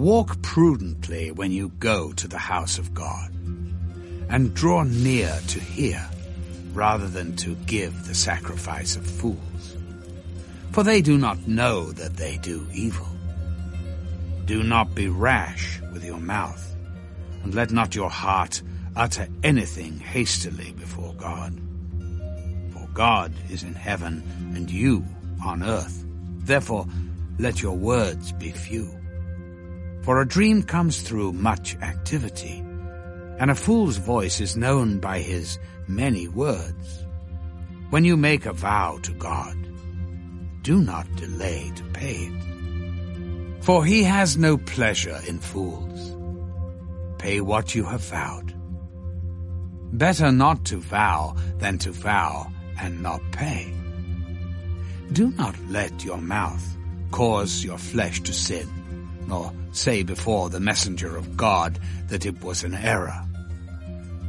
Walk prudently when you go to the house of God, and draw near to hear, rather than to give the sacrifice of fools. For they do not know that they do evil. Do not be rash with your mouth, and let not your heart utter anything hastily before God. For God is in heaven, and you on earth. Therefore, let your words be few. For a dream comes through much activity, and a fool's voice is known by his many words. When you make a vow to God, do not delay to pay it. For he has no pleasure in fools. Pay what you have vowed. Better not to vow than to vow and not pay. Do not let your mouth cause your flesh to sin, nor say before the messenger of God that it was an error.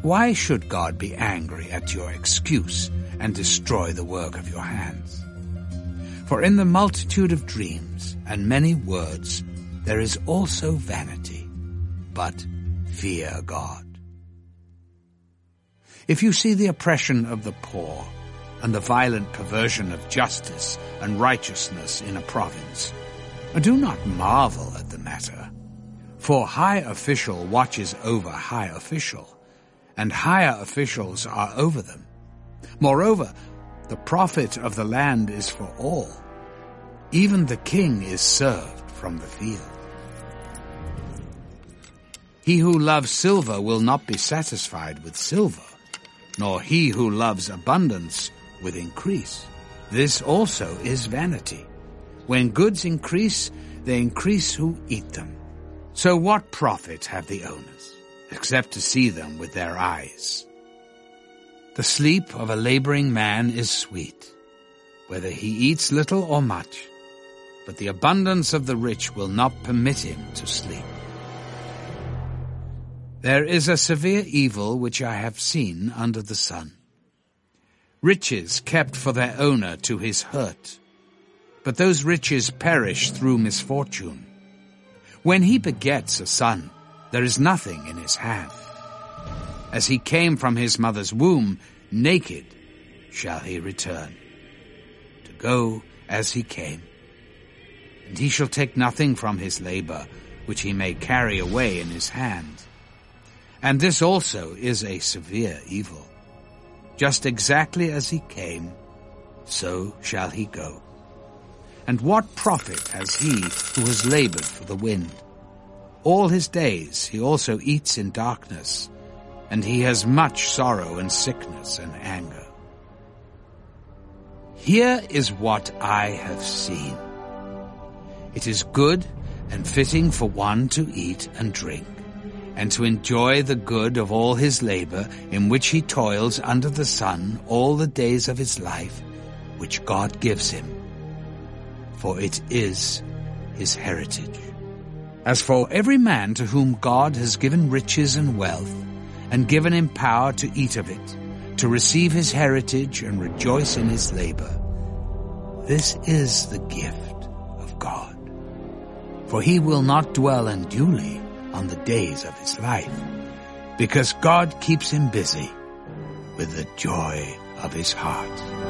Why should God be angry at your excuse and destroy the work of your hands? For in the multitude of dreams and many words there is also vanity, but fear God. If you see the oppression of the poor, and the violent perversion of justice and righteousness in a province, do not marvel at the matter. For high official watches over high official, and higher officials are over them. Moreover, the profit of the land is for all. Even the king is served from the field. He who loves silver will not be satisfied with silver, nor he who loves abundance with increase. This also is vanity. When goods increase, they increase who eat them. So what profit have the owners, except to see them with their eyes? The sleep of a laboring man is sweet, whether he eats little or much, but the abundance of the rich will not permit him to sleep. There is a severe evil which I have seen under the sun riches kept for their owner to his hurt. But those riches perish through misfortune. When he begets a son, there is nothing in his hand. As he came from his mother's womb, naked shall he return, to go as he came. And he shall take nothing from his labor, which he may carry away in his hand. And this also is a severe evil. Just exactly as he came, so shall he go. And what profit has he who has labored for the wind? All his days he also eats in darkness, and he has much sorrow and sickness and anger. Here is what I have seen. It is good and fitting for one to eat and drink and to enjoy the good of all his labor in which he toils under the sun all the days of his life, which God gives him. For it is his heritage. As for every man to whom God has given riches and wealth, and given him power to eat of it, to receive his heritage and rejoice in his labor, this is the gift of God. For he will not dwell unduly, on the days of his life, because God keeps him busy with the joy of his heart.